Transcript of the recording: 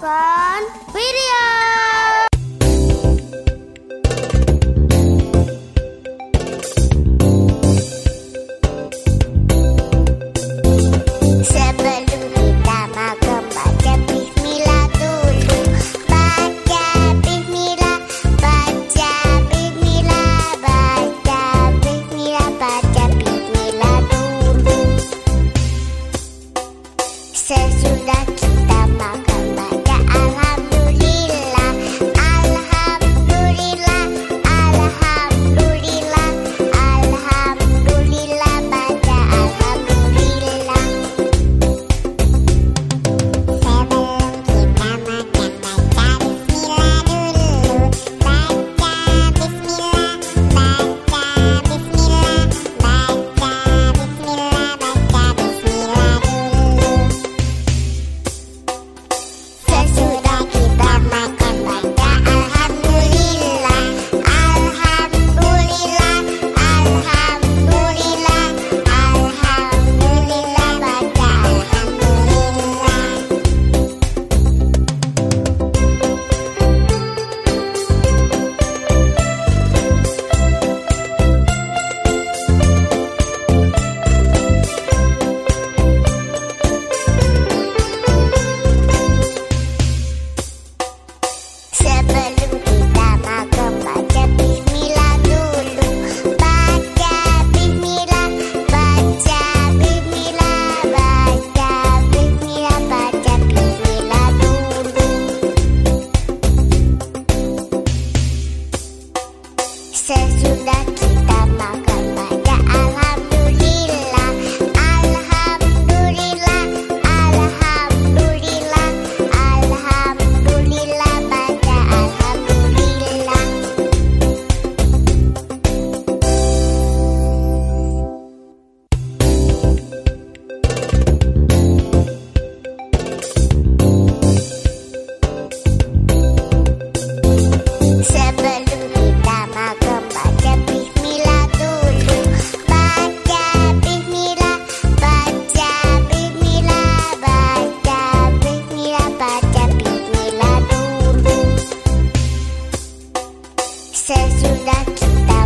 Bye. se suda kita